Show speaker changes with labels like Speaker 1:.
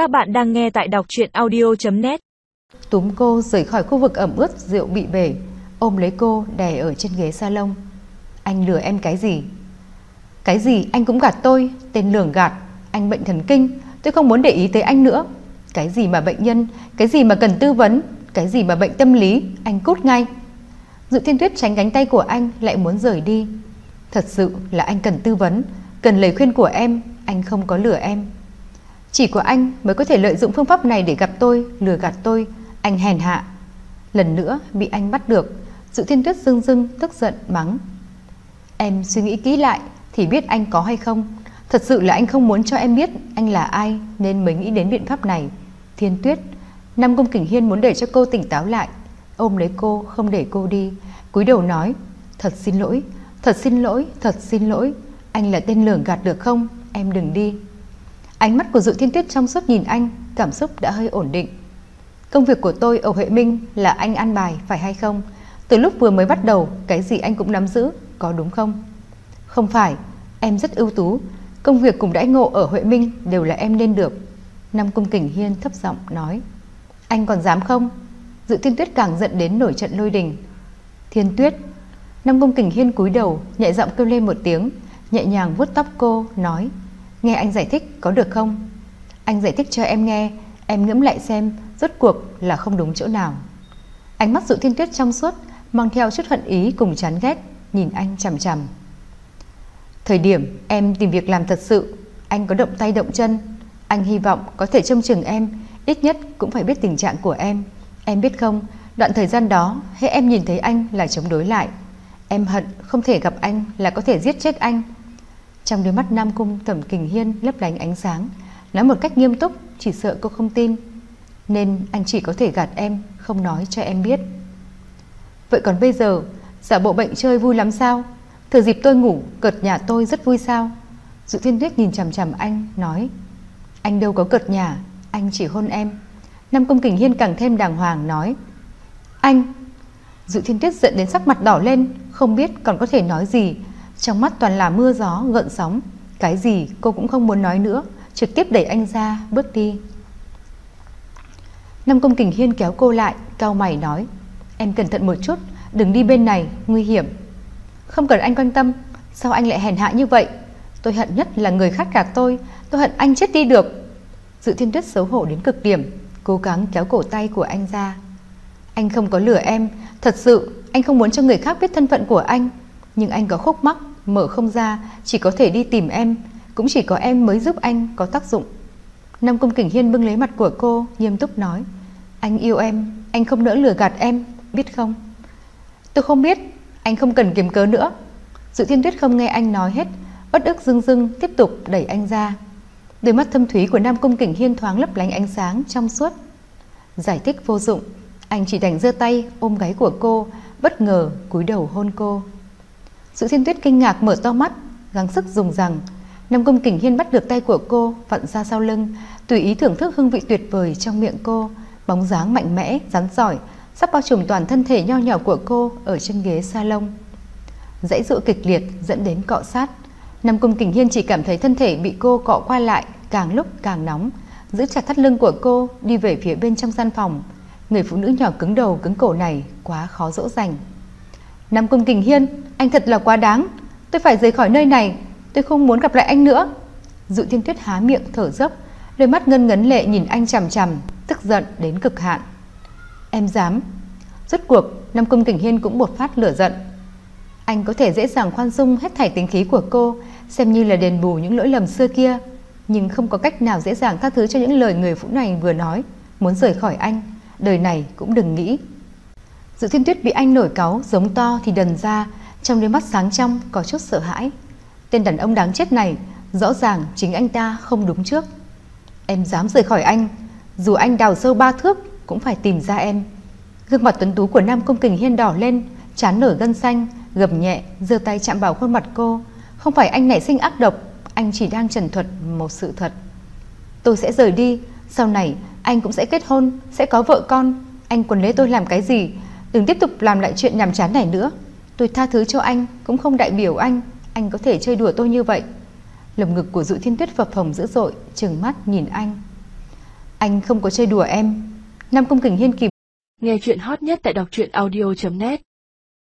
Speaker 1: Các bạn đang nghe tại đọc chuyện audio.net
Speaker 2: Túm cô rời khỏi khu vực ẩm ướt, rượu bị bể. Ôm lấy cô, đè ở trên ghế salon. Anh lừa em cái gì? Cái gì? Anh cũng gạt tôi. Tên lường gạt. Anh bệnh thần kinh. Tôi không muốn để ý tới anh nữa. Cái gì mà bệnh nhân? Cái gì mà cần tư vấn? Cái gì mà bệnh tâm lý? Anh cút ngay. Dự thiên tuyết tránh cánh tay của anh Lại muốn rời đi. Thật sự là anh cần tư vấn, Cần lời khuyên của em. Anh không có lừa em. Chỉ của anh mới có thể lợi dụng phương pháp này để gặp tôi Lừa gạt tôi. Anh hèn hạ. Lần nữa bị anh bắt được Dự thiên tuyết dưng dưng tức giận mắng. Em suy nghĩ kỹ lại Thì biết anh có hay không. Thật sự là anh không muốn cho em biết anh là ai Nên mới nghĩ đến biện pháp này. Thiên tuyết Nam Công Kình Hiên muốn để cho cô tỉnh táo lại. Ôm lấy cô không để cô đi. Cúi đầu nói Thật xin lỗi Thật xin lỗi, thật xin lỗi. Anh là tên lường gạt được không? Em đừng đi. Ánh mắt của Dự Thiên Tuyết trong suốt nhìn anh, Cảm xúc đã hơi ổn định. Công việc của tôi ở Huệ Minh là anh ăn bài, phải hay không? Từ lúc vừa mới bắt đầu, Cái gì anh cũng nắm giữ, Có đúng không? Không phải, Em rất ưu tú. Công việc cùng đãi ngộ ở Huệ Minh đều là em nên được. Nam Cung Kình Hiên thấp giọng nói. Anh còn dám không? Dự Thiên Tuyết càng giận đến nổi trận lôi đình. Thiên Tuyết. Nam Cung Kình Hiên cúi đầu, nhẹ giọng kêu lên một tiếng, Nhẹ nhàng vuốt tóc cô, Nói. Nghe anh giải thích có được không? Anh giải thích cho em nghe, Em ngẫm lại xem, Rốt cuộc là không đúng chỗ nào. Ánh mắt dụ thiên tuyết trong suốt, Mang theo chút hận ý cùng chán ghét, Nhìn anh chằm chằm. Thời điểm em tìm việc làm thật sự, Anh có động tay động chân. Anh hy vọng có thể trông chừng em, Ít nhất cũng phải biết tình trạng của em. Em biết không, Đoạn thời gian đó Hễ em nhìn thấy anh là chống đối lại. Em hận không thể gặp anh là có thể giết chết anh. Trong đôi mắt Nam Cung Thẩm Kình Hiên lấp lánh ánh sáng, Nói một cách nghiêm túc, Chỉ sợ cô không tin. Nên anh chỉ có thể gạt em, Không nói cho em biết. Vậy còn bây giờ, Giả bộ bệnh chơi vui lắm sao? Thừa dịp tôi ngủ, cợt nhà tôi rất vui sao? Dự thiên tuyết nhìn chằm chằm anh, Nói, Anh đâu có cợt nhà, Anh chỉ hôn em. Nam cung Kình Hiên càng thêm đàng hoàng, nói, Anh. Dự thiên tuyết giận đến sắc mặt đỏ lên, Không biết còn có thể nói gì trong mắt toàn là mưa gió, gợn sóng. Cái gì cô cũng không muốn nói nữa, Trực tiếp đẩy anh ra, bước đi. Năm Công Kình Hiên kéo cô lại Cao mày nói, Em cẩn thận một chút, Đừng đi bên này, nguy hiểm. Không cần anh quan tâm, Sao anh lại hèn hạ như vậy? Tôi hận nhất là người khác gạt tôi Tôi hận anh chết đi được. Dự thiên tuyết xấu hổ đến cực điểm, Cố gắng kéo cổ tay của anh ra. Anh không có lừa em, Thật sự anh không muốn cho người khác biết thân phận của anh, Nhưng anh có khúc mắc Mở không ra, Chỉ có thể đi tìm em, Cũng chỉ có em mới giúp anh có tác dụng. Nam Cung Kình Hiên bưng lấy mặt của cô, Nghiêm túc nói, Anh yêu em, Anh không nỡ lừa gạt em, Biết không? Tôi không biết, Anh không cần kiếm cớ nữa. Dự thiên tuyết không nghe anh nói hết Bất ức dưng dưng tiếp tục đẩy anh ra. Đôi mắt thâm thúy của Nam Cung Kình Hiên thoáng lấp lánh ánh sáng trong suốt. Giải thích vô dụng, Anh chỉ đành giơ tay ôm gáy của cô, Bất ngờ cúi đầu hôn cô. Sự thiên tuyết kinh ngạc mở to mắt Gắng sức dùng rằng Nam công Kình Hiên bắt được tay của cô Vặn ra sau lưng Tùy ý thưởng thức hương vị tuyệt vời trong miệng cô Bóng dáng mạnh mẽ, rắn giỏi Sắp bao trùm toàn thân thể nho nhỏ của cô Ở trên ghế salon. Dãy dụ kịch liệt dẫn đến cọ sát. Nam công Kình Hiên chỉ cảm thấy thân thể bị cô cọ qua lại Càng lúc càng nóng Giữ chặt thắt lưng của cô Đi về phía bên trong gian phòng. Người phụ nữ nhỏ cứng đầu cứng cổ này Quá khó dỗ dành. Nam Cung Kình Hiên, Anh thật là quá đáng. Tôi phải rời khỏi nơi này, Tôi không muốn gặp lại anh nữa. Dụ Thiên Tuyết há miệng thở dốc, Đôi mắt ngân ngấn lệ nhìn anh chằm chằm, Tức giận đến cực hạn. Em dám. Rốt cuộc, Nam Cung Kình Hiên cũng bột phát lửa giận. Anh có thể dễ dàng khoan dung hết thảy tính khí của cô, Xem như là đền bù những lỗi lầm xưa kia, Nhưng không có cách nào dễ dàng tha thứ cho những lời người phụ này vừa nói. Muốn rời khỏi anh, Đời này cũng đừng nghĩ. Dự thiên tuyết bị anh nổi cáu, Giống to thì đần ra, Trong đôi mắt sáng trong có chút sợ hãi. Tên đàn ông đáng chết này, Rõ ràng chính anh ta không đúng trước. Em dám rời khỏi anh, Dù anh đào sâu ba thước Cũng phải tìm ra em. Gương mặt tuấn tú của Nam Công Kình Hiên đỏ lên Chán nở gân xanh, Gầm nhẹ, giơ tay chạm vào khuôn mặt cô. Không phải anh nảy sinh ác độc, Anh chỉ đang trần thuật một sự thật. Tôi sẽ rời đi, Sau này anh cũng sẽ kết hôn, Sẽ có vợ con. Anh còn lấy tôi làm cái gì? Đừng tiếp tục làm lại chuyện nhàm chán này nữa. Tôi tha thứ cho anh, Cũng không đại biểu anh. Anh có thể chơi đùa tôi như vậy. Lồng ngực của Dụ Thiên Tuyết phập phồng dữ dội, Trừng mắt nhìn anh. Anh không có chơi đùa em. Nam Công Kình Hiên kìm
Speaker 3: Nghe chuyện hot nhất tại đọc truyện audio.net